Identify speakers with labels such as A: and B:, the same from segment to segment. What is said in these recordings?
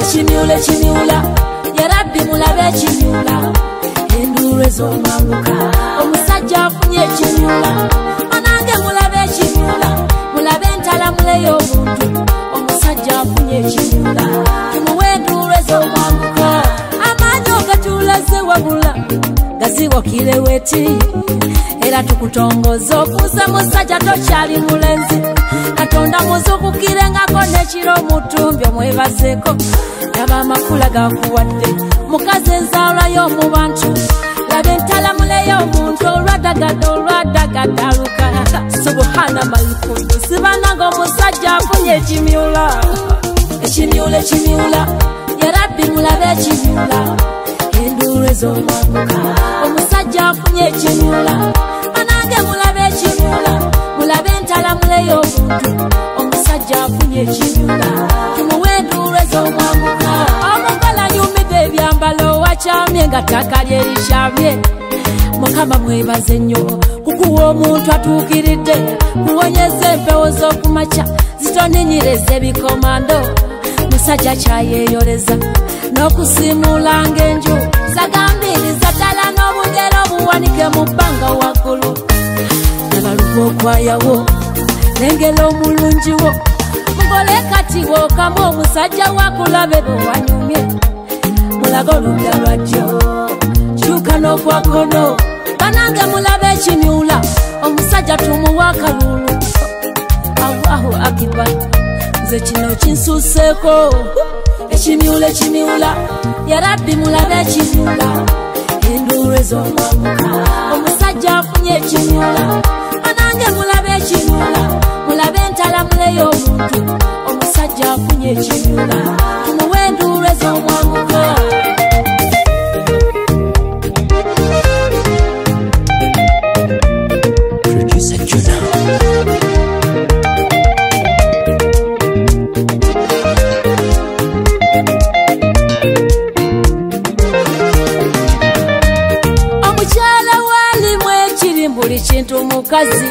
A: ekimyula ekimyula yarabbi mulabe ekimyula enduulu ez'omwanguka omusajja afunye ekimyula anange mulabe ekimyula mulabe entalamule y'omuntu omusajja afunye ekimyula gaziwokire weti. Era tukutongoza ofuuse musajja tokyali mulenzi. Katonda muzukukirengako nekiro omutumbi omwebazeeko laba amakula gakuwadde mukazi enzaalwa y'omu bantu laba entalamule y'omuntu olwadagadde olwadagadde alukala subuhana malikudu sibananga omusajja afunye ekimyula ekimyula ekimyula yarabbi mulabe ekimyula enduulu ez'omwanguka omusajja afunye ekimyula banange mulabe ekimyula mulabe entalamule y'omuntu omusajja afunye ekimyula tumuwe enduulu ez'omwanguka omukola nyumidde ebyambalo wakyamye nga ttaka lye likyamye. Mukama mwebaze nnyo kukuwa omuntu atuukiridde kuwonyeza empewo z'okumakya zitoninyireza ebikomando. Musajja kyayeeyoleza n'okusimuulanga enju mu bbanga waggulu nabaluka okwayawo lengera omulungi wo. Mugole kati wokamu omusajja wakulabe bwewanyumye mulaga oludda lwajjo kyuka n'okwakono banange mulabe ekimyula omusajja tumuwa akalulu. Allahu akibar nze kino kinsuseeko. Ekimyula ekimyula yarabbi mulabe ekimyula enduulu ez'omwamuka omusajja afunye ekimyula banange mulabe ekimyula mulabe entalamule y'omuntu omusajja buli kintu mukazi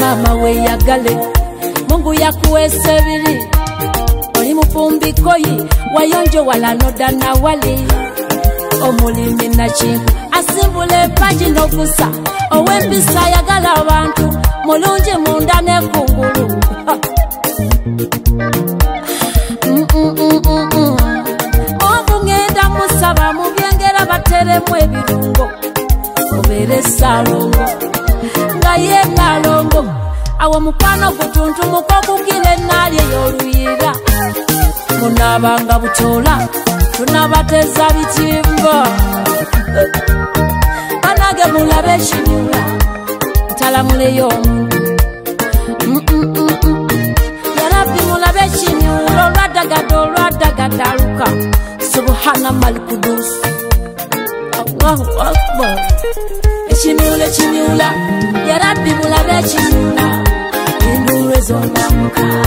A: maama weyagale mungu yakuweesa ebiri. Oli mufumbikoyi wayonjo walanoda nawali omulimi nakinku asimbula empaji n'okusa ow'empisa ayagala abantu mulungi munda n'ekungulu Ha. Mm, mm, mm, obu ŋŋenda musaba mu byengera bateremu ebirungo obeere saalongo nga ye naalongo awo mukwano gutuntumuka okukira enaali ey'oluyira munaabanga butoola tunabateza bitimba banage mulabe ekinyula ntalamule y'omuntu mm. yarabbi mulabe ekinyula olwadagadde olwadagadde aluka subuhana malikudus allahu akbar ekimyula ekimyula yarabbi mulabe ekimyula enduulu ez'omwamuka omusajja afunye ekimyula